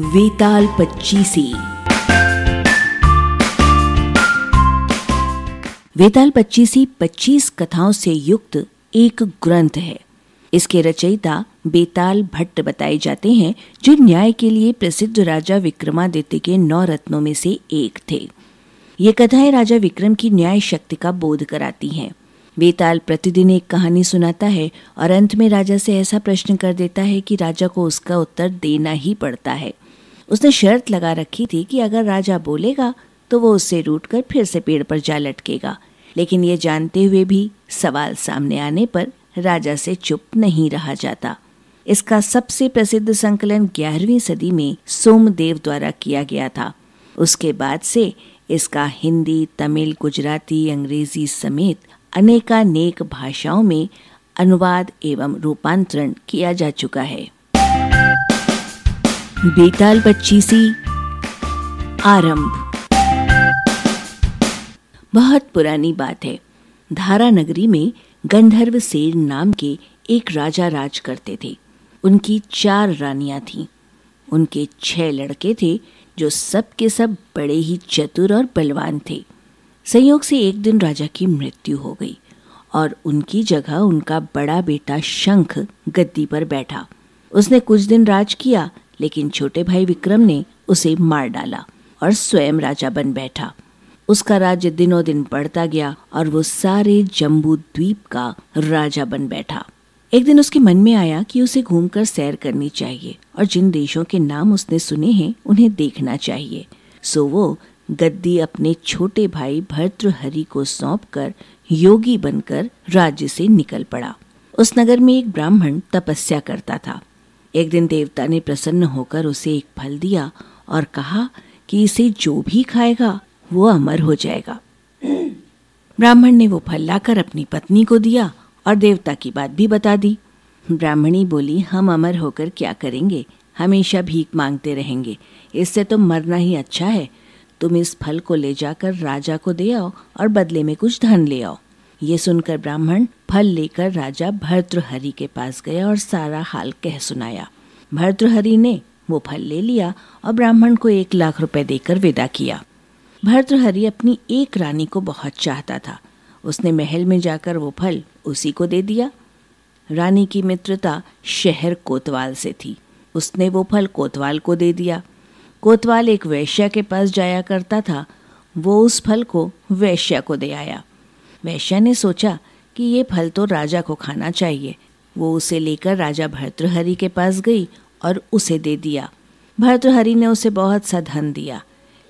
वेताल पच्चीसी। वेताल पच्चीसी पच्चीस कथाओं से युक्त एक ग्रंथ है। इसके रचयिता बेताल भट्ट बताए जाते हैं, जो न्याय के लिए प्रसिद्ध राजा विक्रमादित्य के नौ रत्नों में से एक थे। ये कथाएँ राजा विक्रम की न्याय शक्ति का बोध कराती हैं। बेताल प्रतिदिन एक कहानी सुनाता है और अंत में राजा से ऐसा प्रश्न कर देता है कि राजा को उसका उत्तर देना ही पड़ता है। उसने शर्त लगा रखी थी कि अगर राजा बोलेगा तो वो उससे रूट कर फिर से पेड़ पर जा लटकेगा। लेकिन ये जानते हुए भी सवाल सामने आने पर राजा से चुप नहीं रहा जाता। इसका सबसे प्रसिद्ध संकलन ग्यारहवीं सदी में सोमदेव द्वारा किया गया था। उसके बाद से इसका हिंदी, तमिल, गुजराती, अंग्रेज़ी समेत अनेकानेक भाषाओं में अनुवाद एवं रूपांतरण किया जा चुका है। बेताल पच्चीसी आरंभ। बहुत पुरानी बात है। धारा नगरी में गंधर्व सेन नाम के एक राजा राज करते थे। उनकी चार रानियाँ थीं। उनके छह लड़के थे, जो सब के सब बड़े ही चतुर और बलवान थे। संयोग से एक दिन राजा की मृत्यु हो गई और उनकी जगह उनका बड़ा बेटा शंख गद्दी पर बैठा। उसने कुछ दिन राज किया लेकिन छोटे भाई विक्रम ने उसे मार डाला और स्वयं राजा बन बैठा। उसका राज्य दिनों दिन बढ़ता गया और वो सारे जम्बू द्वीप का राजा बन बैठा। एक दिन उसके मन में आया कि उसे घूमकर सैर करनी चाहिए और जिन देशों के नाम उसने सुने हैं, उन्हें देखना चाहिए। सो वो गद्दी अपने छोटे भाई भर्तृहरि को सौंप कर योगी बनकर राज्य से निकल पड़ा। उस नगर में एक ब्राह्मण तपस्या करता था। एक दिन देवता ने प्रसन्न होकर उसे एक फल दिया और कहा कि इसे जो भी खाएगा, वो अमर हो जाएगा। ब्राह्मण ने वो फल लाकर अपनी पत्नी को दिया और देवता की बात भी बता दी। ब्राह्मणी बोली, हम अमर होकर क्या करेंगे? हमेशा भीख मांगते रहेंगे। इससे तो मरना ही अच्छा है। तुम इस फल को ले जाकर राजा को दे आओ और बदले में कुछ धन ले आओ। ये सुनकर ब्राह्मण फल लेकर राजा भर्तृहरि के पास गया और सारा हाल कह सुनाया। भर्तृहरि ने वो फल ले लिया और ब्राह्मण को एक लाख रुपए देकर विदा किया। भर्तृहरि अपनी एक रानी को बहुत चाहता था। उसने महल में जाकर वो फल उसी को दे दिया। रानी की मित्रता शहर कोतवाल से थी। उसने वो फल कोतवाल को दे दिया। कोतवाल एक वैश्या के पास जाया करता था। वो उस फल को वैश्या को दे आया। वैश्या ने सोचा कि ये फल तो राजा को खाना चाहिए। वो उसे लेकर राजा भर्तृहरि के पास गई और उसे दे दिया। भर्तृहरि ने उसे बहुत सा धन दिया,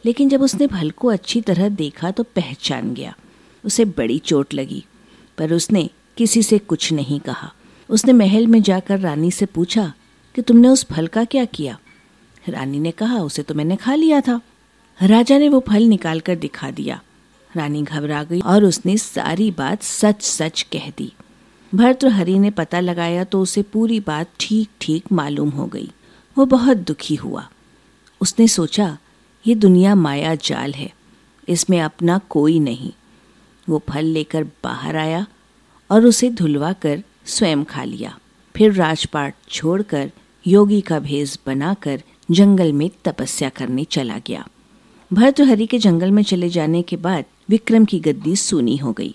लेकिन जब उसने फल को अच्छी तरह देखा तो पहचान गया। उसे बड़ी चोट लगी, पर उसने किसी से कुछ नहीं कहा। उसने महल में जाकर रानी से पूछा कि तुमने उस फल का क्या किया? रानी ने कहा, उसे तो मैंने खा लिया था। राजा ने वो फल निकाल कर दिखा दिया। रानी घबरा गई और उसने सारी बात सच सच कह दी। भर्तृहरि ने पता लगाया तो उसे पूरी बात ठीक ठीक मालूम हो गई। वो बहुत दुखी हुआ। उसने सोचा, ये दुनिया माया जाल है, इसमें अपना कोई नहीं। वो फल लेकर बाहर आया और उसे धुलवा कर स्वयं खा लिया। फिर राजपाट छोड़कर योगी का भेष बनाकर जंगल में तपस्या करने चला गया। भर्तृहरि के जंगल में चले जाने के बाद विक्रम की गद्दी सूनी हो गई।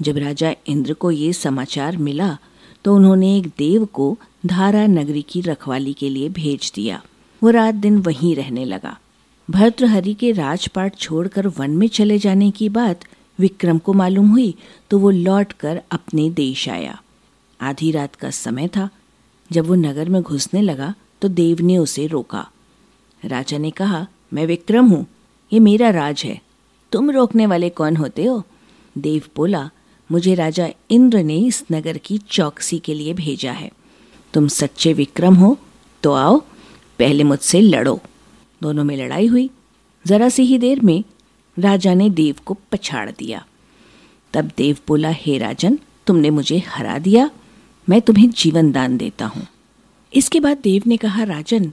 जब राजा इंद्र को ये समाचार मिला तो उन्होंने एक देव को धारा नगरी की रखवाली के लिए भेज दिया। वो रात दिन वहीं रहने लगा। भर्तृहरि के राजपाट छोड़कर वन में चले जाने की बात विक्रम को मालूम हुई तो वो लौटकर अपने देश आया। आधी रात का समय था। जब वो नगर में घुसने लगा तो देव ने उसे रोका। राजा ने कहा, मैं विक्रम हूँ। ये मेरा राज है। तुम रोकने वाले कौन होते हो? देव बोला, मुझे राजा इंद्र ने इस नगर की चौकसी के लिए भेजा है। तुम सच्चे विक्रम हो तो आओ, पहले मुझसे लड़ो। दोनों में लड़ाई हुई। जरा सी ही देर में राजा ने देव को पछाड़ दिया। तब देव बोला, हे राजन, तुमने मुझे हरा दिया। मैं तुम्हें जीवन दान देता हूँ। इसके बाद देव ने कहा, राजन,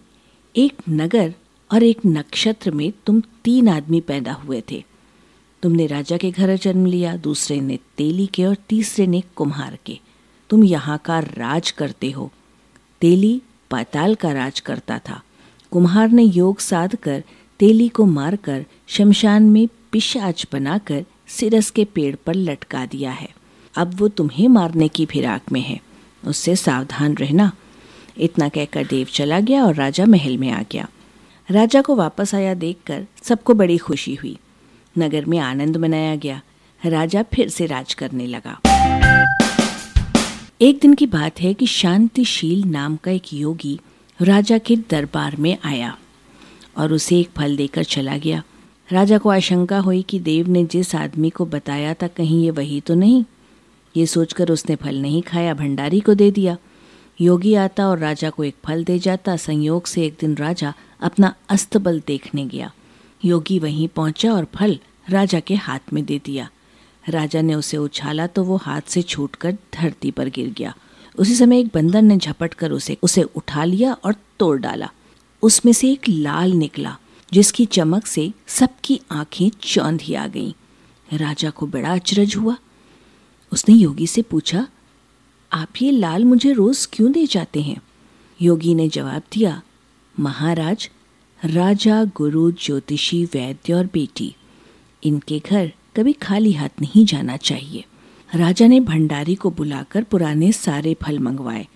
एक नगर और एक नक्षत्र में तुम तीन आदमी पैदा हुए थे। तुमने राजा के घर जन्म लिया, दूसरे ने तेली के और तीसरे ने कुम्हार के। तुम यहाँ का राज करते हो। तेली पाताल का राज करता था। कुम्हार ने योग साध कर तेली को मारकर शमशान में पिशाच बनाकर सिरस के पेड़ पर लटका दिया है। अब वो तुम्हें मारने की फिराक में है। उससे सावधान रहना। इतना कहकर देव चला गया और राजा महल में आ गया। राजा को वापस आया देखकर सबको बड़ी खुशी हुई। नगर में आनंद मनाया गया। राजा फिर से राज करने लगा। एक दिन की बात है कि शांतिशील नाम का एक योगी राजा के दरबार में आया और उसे एक फल देकर चला गया। राजा को आशंका हुई कि देव ने जिस आदमी को बताया था कहीं ये वही तो नहीं। ये सोचकर उसने फल नहीं खाया, भंडारी को दे दिया। योगी आता और राजा को एक फल दे जाता। संयोग से एक दिन राजा अपना अस्तबल देखने गया। योगी वहीं पहुँचा और फल राजा के हाथ में दे दिया। राजा ने उसे उछाला तो वो हाथ से छूटकर धरती पर गिर गया। उसी समय एक बंदर ने झपट कर उसे उसे उठा लिया और तोड़ डाला। उसमें से एक लाल निकला, जिसकी चमक से सबकी आँखें चौंधी आ गईं। राजा को बड़ा अचरज हुआ। उसने योगी से पूछा, आप ये लाल मुझे रोज क्यों दे जाते हैं? योगी ने जवाब दिया, महाराज राजा, गुरु, ज्योतिषी, वैद्य और बेटी। इनके घर कभी खाली हाथ नहीं जाना चाहिए। राजा ने भंडारी को बुलाकर पुराने सारे फल मंगवाए।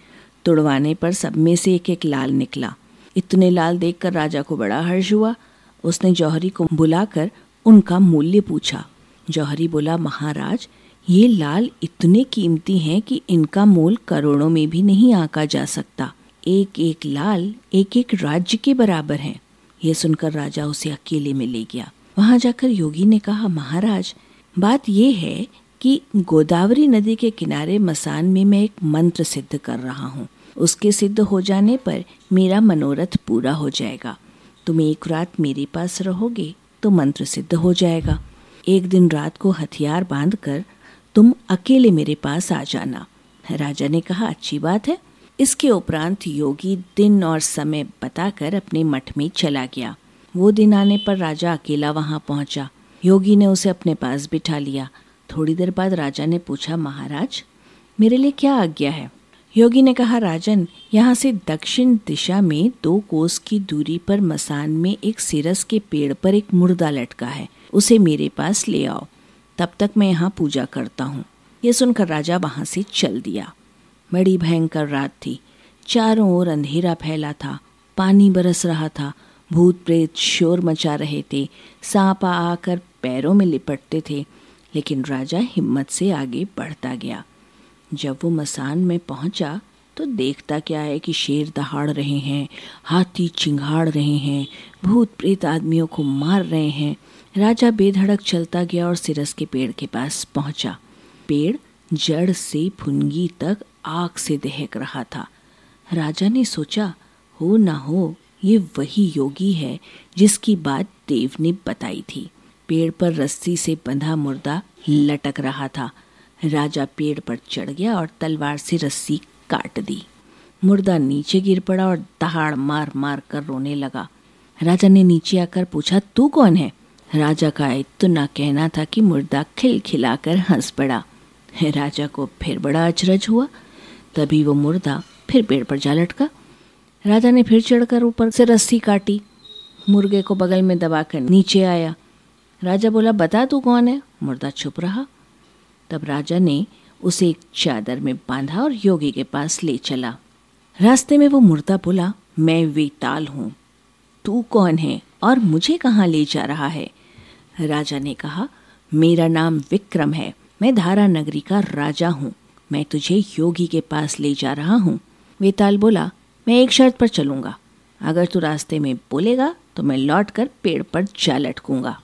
तुड़वाने पर सब में से एक एक लाल निकला। इतने लाल देखकर राजा को बड़ा हर्ष हुआ। उसने जौहरी को बुलाकर उनका मूल्य पूछा। जौहरी बोला, महाराज, ये लाल इतने कीमती हैं कि इनका मोल करोड़ों में भी नहीं आका जा सकता। एक एक लाल एक एक राज्य के बराबर है। यह सुनकर राजा उसे अकेले में ले गया। वहाँ जाकर योगी ने कहा, महाराज, बात यह है कि गोदावरी नदी के किनारे मसान में मैं एक मंत्र सिद्ध कर रहा हूँ। उसके सिद्ध हो जाने पर मेरा मनोरथ पूरा हो जाएगा। तुम एक रात मेरे पास रहोगे तो मंत्र सिद्ध हो जाएगा। एक दिन रात को हथियार बांधकर तुम अकेले मेरे पास आ जाना। राजा ने कहा, अच्छी बात है। इसके उपरांत योगी दिन और समय बताकर अपने मठ में चला गया। वो दिन आने पर राजा अकेला वहाँ पहुँचा। योगी ने उसे अपने पास बिठा लिया। थोड़ी देर बाद राजा ने पूछा, महाराज, मेरे लिए क्या आज्ञा है? योगी ने कहा, राजन, यहाँ से दक्षिण दिशा में दो कोस की दूरी पर मसान में एक सिरस के पेड़ पर एक मुर्दा लटका है। उसे मेरे पास ले आओ। तब तक मैं यहाँ पूजा करता हूँ। ये सुनकर राजा वहाँ से चल दिया। बड़ी भयंकर रात थी। चारों ओर अंधेरा फैला था, पानी बरस रहा था भूत प्रेत शोर मचा रहे थे, सांप आकर पैरों में लिपटते थे, लेकिन राजा हिम्मत से आगे बढ़ता गया। जब वो मसान में पहुँचा तो देखता क्या है कि शेर दहाड़ रहे हैं, हाथी चिंगाड़ रहे हैं भूत प्रेत आदमियों को मार रहे हैं। राजा बेधड़क चलता गया और सिरस के पेड़ के पास पहुँचा। पेड़ जड़ से फुनगी तक आग से दहक रहा था। राजा ने सोचा, हो ना हो, ये वही योगी है जिसकी बात देव ने बताई थी। पेड़ पर रस्सी से बंधा मुर्दा लटक रहा था। राजा पेड़ पर चढ़ गया और तलवार से रस्सी काट दी। मुर्दा नीचे गिर पड़ा और दहाड़ मार मार कर रोने लगा। राजा ने नीचे आकर पूछा, तू कौन है? राजा का इतना कहना था कि मुर्दा खिलखिलाकर हंस पड़ा। राजा को फिर बड़ा अचरज हुआ तभी वो मुर्दा फिर पेड़ पर जा लटका। राजा ने फिर चढ़कर ऊपर से रस्सी काटी। मुर्गे को बगल में दबाकर नीचे आया। राजा बोला, बता तू कौन है? मुर्दा छुप रहा। तब राजा ने उसे एक चादर में बांधा और योगी के पास ले चला। रास्ते में वो मुर्दा बोला, मैं वेताल हूँ। तू कौन है और मुझे कहाँ ले जा रहा है? राजा ने कहा, मेरा नाम विक्रम है। मैं धारा नगरी का राजा हूँ। मैं तुझे योगी के पास ले जा रहा हूँ। वेताल बोला, मैं एक शर्त पर चलूँगा। अगर तू रास्ते में बोलेगा तो मैं लौट कर पेड़ पर जा लटकूँगा।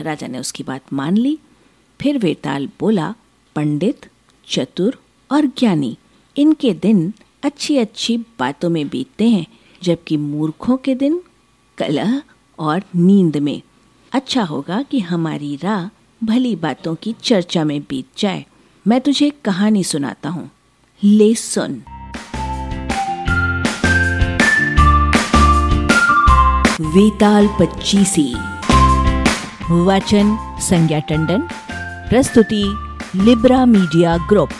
राजा ने उसकी बात मान ली। फिर वेताल बोला, पंडित, चतुर और ज्ञानी, इनके दिन अच्छी अच्छी बातों में बीतते हैं, जबकि मूर्खों के दिन कलह और नींद में। अच्छा होगा कि हमारी राह भली बातों की चर्चा में बीत जाए। मैं तुझे एक कहानी सुनाता हूँ। ले सुन। वेताल पच्चीसी। वचन संज्ञा टंडन। प्रस्तुति लिब्रा मीडिया ग्रुप।